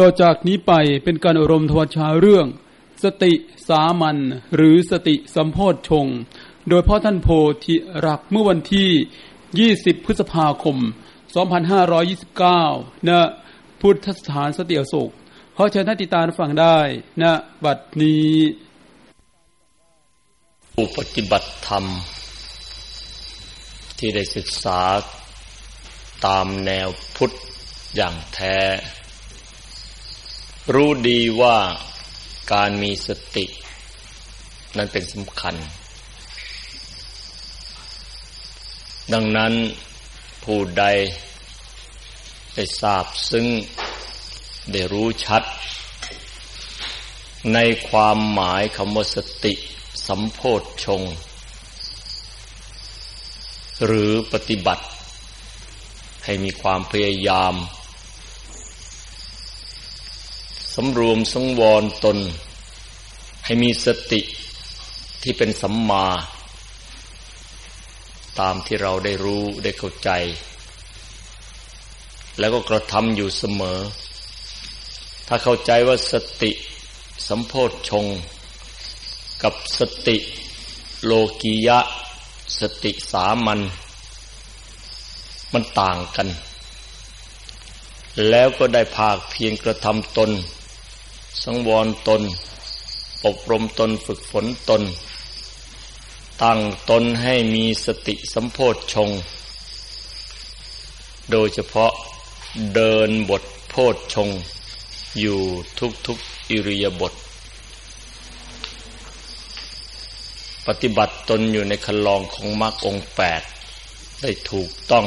ต่อจากนี้ไปเป็นการอารมณ์ทวชาเรื่อง สติสามัญหรือสติสัมโพธชง โดยพ่อท่านโพธิรักเมื่อวันที่ 20 พฤษภาคม 2529 ณ พุทธสถานสติอโศกขอเชิญท่านติตามฟังได้ ณ บัดนี้ผู้ปฏิบัติธรรม ที่ได้ศึกษาตามแนวพุทธอย่างแท้ รู้ดีว่าการมีสติ นั้นเป็นสำคัญ ดังนั้นผู้ใดได้ทราบซึ่งได้รู้ชัด ในความหมายคำว่าสติสัมโพธชง หรือปฏิบัติ ให้มีความพยายามสำรวมสังวรตน ให้มีสติที่เป็นสัมมา ตามที่เราได้รู้ได้เข้าใจ แล้วก็กระทำอยู่เสมอ ถ้าเข้าใจว่าสติสัมโพธชง กับสติโลกียะ สติสามัญมันต่างกัน แล้วก็ได้ภาคเพียงกระทำตน สังวรตน อบรมตนฝึกฝนตน ตั้งตนให้มีสติสัมโพธชงโดยเฉพาะเดินบทโพธชงอยู่ทุกๆอิริยาบถปฏิบัติตนอยู่ในคันลองของมรรคองแปดได้ถูกต้อง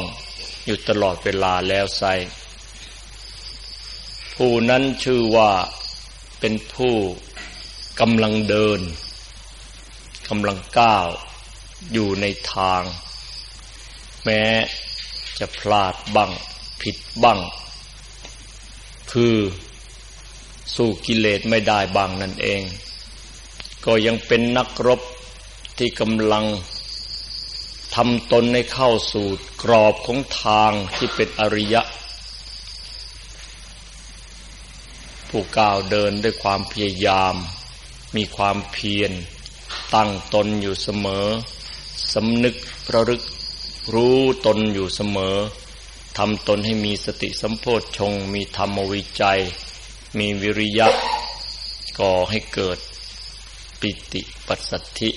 อยู่ตลอดเวลาแล้วไซผู้นั้นชื่อว่า เป็นผู้กำลังเดินกำลังก้าวอยู่ในทาง แม้จะพลาดบ้างผิดบ้าง คือสู้กิเลสไม่ได้บ้างนั่นเอง ก็ยังเป็นนักรบที่กำลังทำตนในเข้าสู่กรอบของทางที่เป็นอริยะ ผู้ก้าวเดินด้วยความพยายาม มีความเพียร ตั้งตนอยู่เสมอสำนึกระลึกรู้ตนอยู่เสมอทำตนให้มีสติสัมโพธชงมีธรรมวิจัย มีวิริยะก่อให้เกิด ปิติปัสสัทธิ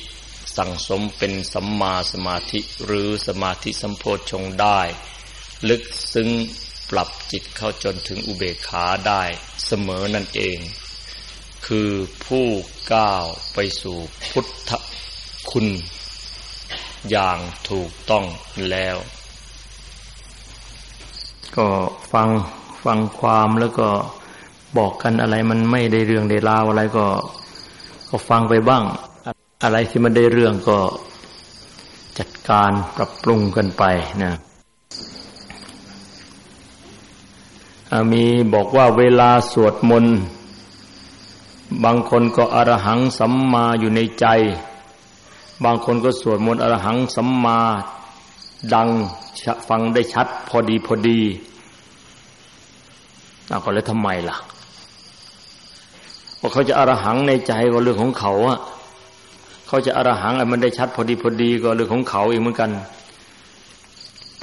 สั่งสมเป็นสัมมาสมาธิหรือสมาธิสัมโพชฌงได้ ลึกซึ้ง ปรับจิตเข้าจนถึงอุเบกขาได้เสมอนั่นเอง คือผู้ก้าวไปสู่พุทธคุณ อย่างถูกต้องแล้ว ก็ฟังฟังความแล้วก็บอกกันอะไรมันไม่ได้เรื่องได้ราวอะไรก็ก็ฟังไปบ้าง อะไรที่มันได้เรื่องก็จัดการปรับปรุงกันไปนะ มีบอกว่าเวลาสวดมนต์บางคนก็อรหังสัมมาอยู่ในใจ บางคนก็สวดมนต์อรหังสัมมาดังฟังได้ชัดพอดีพอดีเอาก็แล้วทำไมล่ะว่าเขาจะอรหังในใจก็เรื่องของเขาอะเขาจะอรหังอะไรมันได้ชัดพอดีพอดีก็เรื่องของเขาเองเหมือนกัน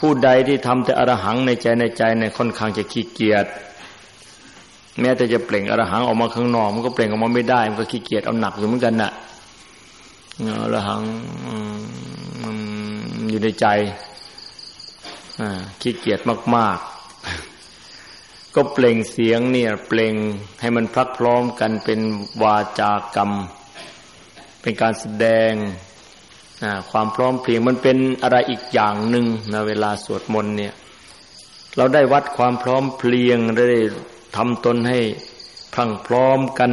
ผู้ใดที่ทำแต่อรหังในใจในใจในค่อนข้างจะขี้เกียจแม้แต่จะเปล่งอรหังออกมาข้างนอก มันก็เปล่งออกมาไม่ได้ มันก็ขี้เกียจเอาหนักอยู่เหมือนกันน่ะอรหังอยู่ในใจขี้เกียจมาก ๆ ก็เปล่งเสียงเนี่ย เปล่งให้มันพลักพร้อมกันเป็นวาจากรรม เป็นการแสดง ความพร้อมเพรียงมันเป็นอะไรอีกอย่างหนึ่งนะเวลาสวดมนต์เนี่ย เราได้วัดความพร้อมเพรียงได้ทำตนให้พรั่งพร้อมกัน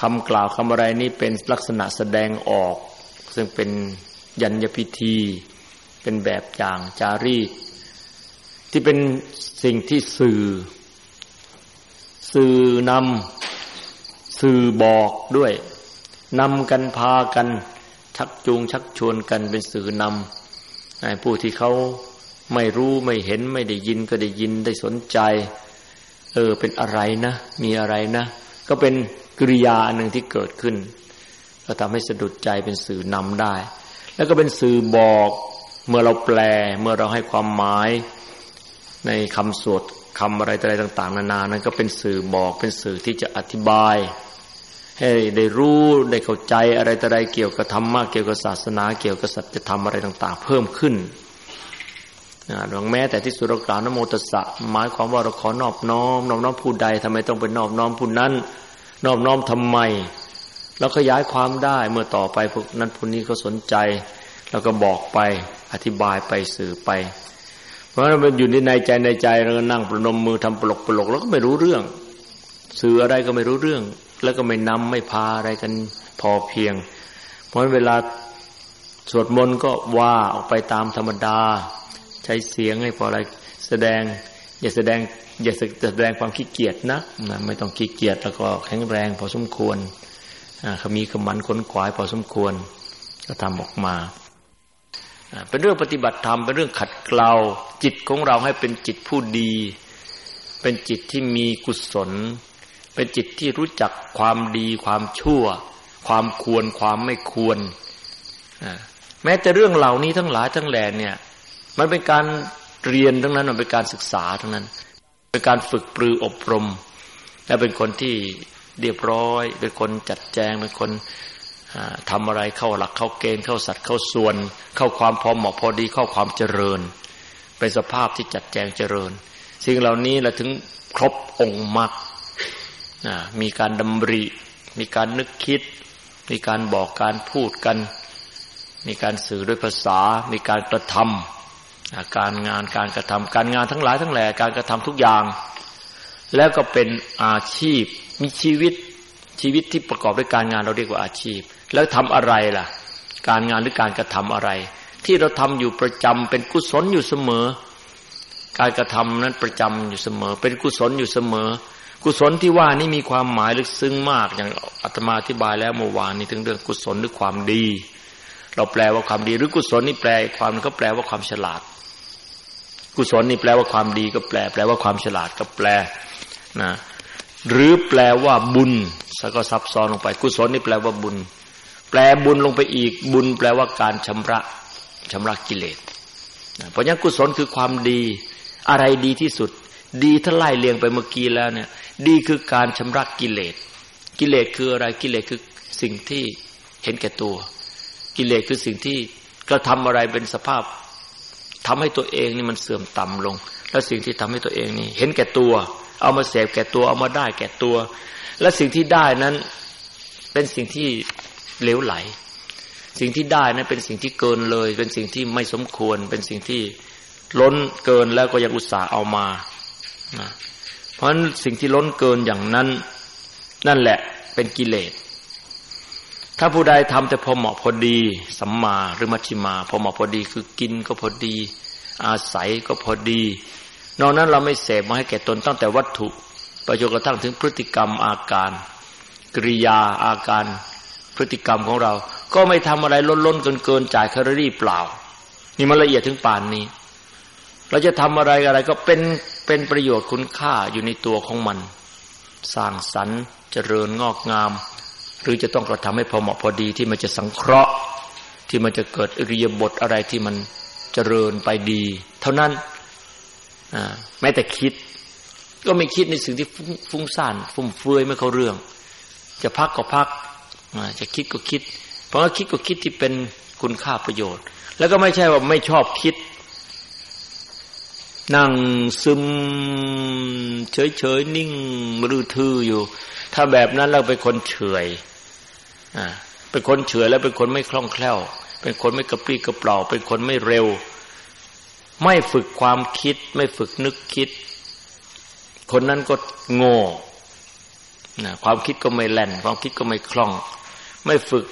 คำกล่าวคำอะไรนี้เป็นลักษณะแสดงออก ซึ่งเป็นยัญญพิธี เป็นแบบอย่างจารีต ที่เป็นสิ่งที่สื่อ สื่อนำสื่อบอกด้วย นำกันพากัน ชักจูงชักชวนกันเป็นสื่อนำผู้ที่เขาไม่รู้ไม่เห็นไม่ได้ยินก็ได้ยินได้สนใจ เออเป็นอะไรนะ มีอะไรนะ ก็เป็นกิริยาหนึ่งที่เกิดขึ้น ก็ทำให้สะดุดใจเป็นสื่อนำได้ แล้วก็เป็นสื่อบอกเมื่อเราแปลเมื่อเราให้ความหมาย ในคำสวดคำอะไรอะไรต่าง ๆ นานานั้นก็เป็นสื่อบอกเป็นสื่อที่จะอธิบาย ให้ได้รู้ได้เข้าใจอะไรต่ออะไรเกี่ยวกับธรรมะเกี่ยวกับศาสนาเกี่ยวกับสัจธรรมอะไรต่าง ๆ เพิ่มขึ้นหลังแม้แต่ที่สุรกลานโมตสะหมายความว่าเราขอนอบน้อมนอบน้อมผู้ใดทำไมต้องเป็นนอบน้อมผู้นั้น นอบน้อมทำไมแล้วขยายความได้เมื่อต่อไปพวกนั้นพวกนี้ก็สนใจ แล้วก็บอกไปอธิบายไปสื่อไป เพราะฉะนั้นมันอยู่ในใจในใจเราก็นั่งประนมมือทำปลกปลกแล้วก็ไม่รู้เรื่อง สื่ออะไรก็ไม่รู้เรื่อง แล้วก็ไม่นำไม่พาอะไรกันพอเพียง เพราะเวลาสวดมนต์ก็ว่าออกไปตามธรรมดา ใช้เสียงให้พออะไรแสดง อย่าแสดงอย่าแสดงความขี้เกียจนะนะไม่ต้องขี้เกียจแล้วก็แข็งแรงพอสมควรเขามีขมันขนขวายพอสมควร ก็ทำออกมาเป็นเรื่องปฏิบัติธรรมเป็นเรื่องขัดเกลาจิตของเราให้เป็นจิตผู้ดี เป็นจิตที่มีกุศล เป็นจิตที่รู้จักความดีความชั่ว ความควรความไม่ควร แม้แต่เรื่องเหล่านี้ทั้งหลายทั้งแหล่เนี่ย มันเป็นการเรียนทั้งนั้น มันเป็นการศึกษาทั้งนั้น เป็นการฝึกปรืออบรม และเป็นคนที่เรียบร้อย เป็นคนจัดแจง เป็นคนทำอะไรเข้าหลักเข้าเกณฑ์เข้าสัตว์เข้าส่วน เข้าความพอเหมาะพอดีเข้าความเจริญ เป็นสภาพที่จัดแจงเจริญ สิ่งเหล่านี้เราถึงครบองค์มรรค มีการดำริ มีการนึกคิด มีการบอกการพูดกัน มีการสื่อด้วยภาษา มีการกระทำการงานการกระทำการงานทั้งหลายทั้งแหล่การกระทำทุกอย่าง แล้วก็เป็นอาชีพมีชีวิตชีวิตที่ประกอบด้วยการงานเราเรียกว่าอาชีพ แล้วทำอะไรล่ะ การงานหรือการกระทำอะไร ที่เราทำอยู่ประจำเป็นกุศลอยู่เสมอ การกระทำนั้นประจำอยู่เสมอ เป็นกุศลอยู่เสมอ กุศลที่ว่านี่มีความหมายลึกซึ้งมากอย่างอาตมาอธิบายแล้วเมื่อวานนี้ถึงเรื่องกุศลหรือความดี เราแปลว่าความดีหรือกุศลนี่แปลความก็แปลว่าความฉลาด กุศลนี่แปลว่าความดีก็แปล แปลว่าความฉลาดก็แปลนะหรือแปลว่าบุญสก็ซับซ้อนลงไป กุศลนี่แปลว่าบุญ แปลบุญลงไปอีกบุญ แปลว่าการชำระชำระกิเลสเพราะงั้นกุศลคือความดีอะไรดีที่สุด ดีถ้าไล่เลียงไปเมื่อกี้แล้วเนี่ย ดีคือการชำระกิเลส กิเลสคืออะไรกิเลสคือสิ่งที่เห็นแก่ตัว กิเลสคือสิ่งที่กระทำอะไรเป็นสภาพทำให้ตัวเองนี่มันเสื่อมต่ำลง แล้วสิ่งที่ทำให้ตัวเองนี่ เห็นแก่ตัว เอามาเสพแก่ตัวเอามาได้แก่ตัว และสิ่งที่ได้นั้นเป็นสิ่งที่เลวไหล สิ่งที่ได้นั้นเป็นสิ่งที่เกินเลย เป็นสิ่งที่ไม่สมควร เป็นสิ่งที่ล้นเกินแล้วก็ยังอุตส่าห์เอามา เพราะฉะนั้นสิ่งที่ล้นเกินอย่างนั้น นั่นแหละเป็นกิเลส ถ้าผู้ใดทำแต่พอเหมาะพอดีสัมมาหรือมัชฌิมา พอเหมาะพอดีคือกินก็พอดี อาศัยก็พอดี นอกนั้นเราไม่เสพมาให้แก่ตนตั้งแต่วัตถุไปจนกระทั่งถึงพฤติกรรมอาการกริยาอาการพฤติกรรมของเรา ก็ไม่ทำอะไรล้นล้นเกินเกินจ่ายแคลอรี่เปล่า นี่มันละเอียดถึงป่านนี้ เราจะทำอะไรอะไรก็เป็นเป็นประโยชน์คุณค่าอยู่ในตัวของมัน สร้างสรรค์เจริญงอกงาม หรือจะต้องกระทำให้พอเหมาะพอดีที่มันจะสังเคราะห์ ที่มันจะเกิดอริยบทอะไรที่มันเจริญไปดี เท่านั้นแม้แต่คิด ก็ไม่คิดในสิ่งที่ฟุ้งซ่านฟุ่มเฟือยไม่เข้าเรื่อง จะพักก็พักจะคิดก็คิด เพราะว่าคิดก็คิดที่เป็นคุณค่าประโยชน์ แล้วก็ไม่ใช่ว่าไม่ชอบคิด นั่งซึมเฉยๆนิ่งมรือทื่ออยู่ ถ้าแบบนั้นเราเป็นคนเฉยอ่าเป็นคนเฉยแล้วเป็นคนไม่คล่องแคล่ว เป็นคนไม่กระปรี้กระเปร่า เป็นคนไม่เร็ว ไม่ฝึกความคิด ไม่ฝึกนึกคิด คนนั้นก็โง่นะความคิดก็ไม่แล่น ความคิดก็ไม่คล่อง ไม่ฝึก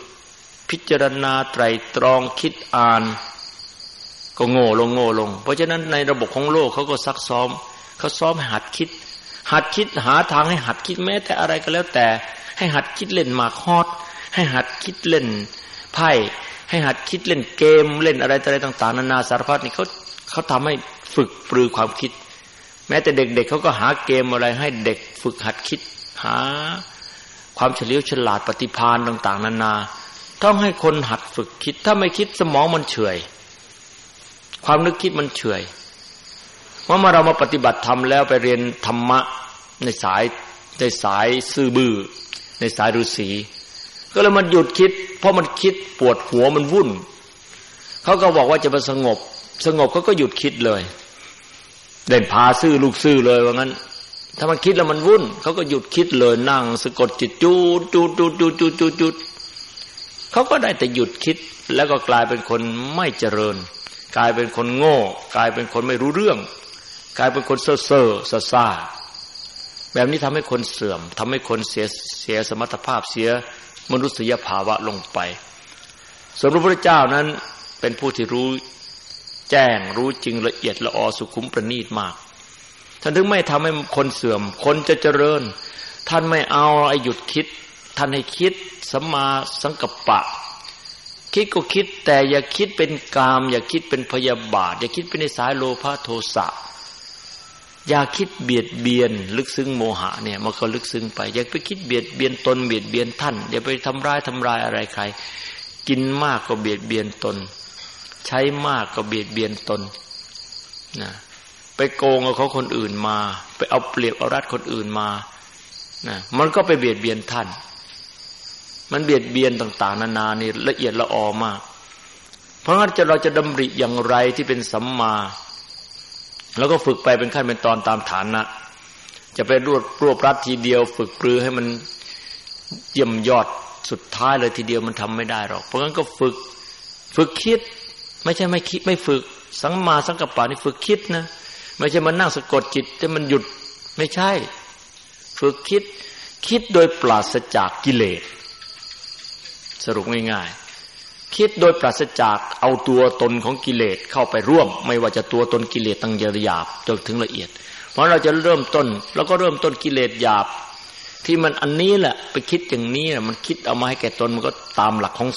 พิจารณาไตรตรองคิดอ่าน ก็โง่ลงโง่ลง เพราะฉะนั้นในระบบของโลกเขาก็ซักซ้อมเขาซ้อมให้หัดคิด หัดคิดหาทางให้หัดคิดแม้แต่อะไรก็แล้วแต่ ให้หัดคิดเล่นหมากฮอดให้หัดคิดเล่นไพ่ให้หัดคิดเล่นเกมเล่นอะไรอะไรต่างๆนานาสารพัดนี่เขาเขาทำให้ฝึกปรือความคิด แม้แต่เด็กๆเเขาก็หาเกมอะไรให้เด็กฝึกหัดคิด หา ความเฉลียวฉลาดปฏิภาณต่าง ๆ นานา ต้องให้คนหัดฝึกคิด ถ้าไม่คิดสมองมันเฉย ความนึกคิดมันเฉยว่ามาเรามาปฏิบัติธรรมแล้วไปเรียนธรรมะในสายในสายซื่อบือ้อในสายฤาษีก็เลยมันหยุดคิด เพราะมันคิดปวดหัวมันวุ่นเขาก็บอกว่าจะมาสงบ สงบเขาก็หยุดคิดเลยเด่นพาซื่อลูกซื่อเลยว่างั้น ถ้ามันคิดแล้วมันวุ่นเขาก็หยุดคิดเลยนั่งสะกดจิตจูดจูดจูดจูดจูดจูดจูดเขาก็ได้แต่หยุดคิดแล้วก็กลายเป็นคนไม่เจริญ กลายเป็นคนโง่ กลายเป็นคนไม่รู้เรื่อง กลายเป็นคนเซ่อเซ่อซ่าแบบนี้ทำให้คนเสื่อมทำให้คนเสียเสียสมรรถภาพเสียมนุษยภาวะลงไป ส่วนพระพุทธเจ้านั้นเป็นผู้ที่รู้แจ้งรู้จริงละเอียดละออสุขุมประณีตมาก ท่านถึงไม่ทำให้คนเสื่อม คนจะเจริญ ท่านไม่เอาไอ้หยุดคิด ท่านให้คิดสัมมาสังกัปปะ คิดก็คิดแต่อย่าคิดเป็นกาม อย่าคิดเป็นพยาบาท อย่าคิดเป็นในสายโลภะโทสะอย่าคิดเบียดเบียน ลึกซึ้งโมหะเนี่ยมันก็ลึกซึ้งไป อย่าไปคิดเบียดเบียนตนเบียดเบียนท่าน อย่าไปทำร้ายทำลายอะไรใคร กินมากก็เบียดเบียนตน ใช้มากก็เบียดเบียนตนนะไปโกงเอาเขาคนอื่นมา ไปเอาเปรียบเอารัดคนอื่นมานะมันก็ไปเบียดเบียนท่าน มันเบียดเบียนต่าง ๆ นานานี่ละเอียดละออมาก เพราะงั้นจะเราจะดำริอย่างไรที่เป็นสัมมา แล้วก็ฝึกไปเป็นขั้นเป็นตอนตามฐานะ จะไปรวบรวบรัดทีเดียว ฝึกปรือให้มันเยี่ยมยอดสุดท้ายเลยทีเดียวมันทำไม่ได้หรอก เพราะงั้นก็ฝึกฝึกคิด ไม่ใช่ไม่คิดไม่ฝึก สังมาสังกัปปะนี่ฝึกคิดนะไม่ใช่มันนั่งสะกดจิตแต่มันหยุดไม่ใช่ ฝึกคิดคิดโดยปราศจากกิเลส สรุปง่ายๆ คิดโดยปราศจากเอาตัวตนของกิเลสเข้าไปร่วม ไม่ว่าจะตัวตนกิเลสตั้งหยาบจนถึงละเอียด เพราะเราจะเริ่มต้น แล้วก็เริ่มต้นกิเลสหยาบ ที่มันอันนี้แหละ ไปคิดอย่างนี้มันคิดเอามาให้แก่ตนมันก็ตามหลักของ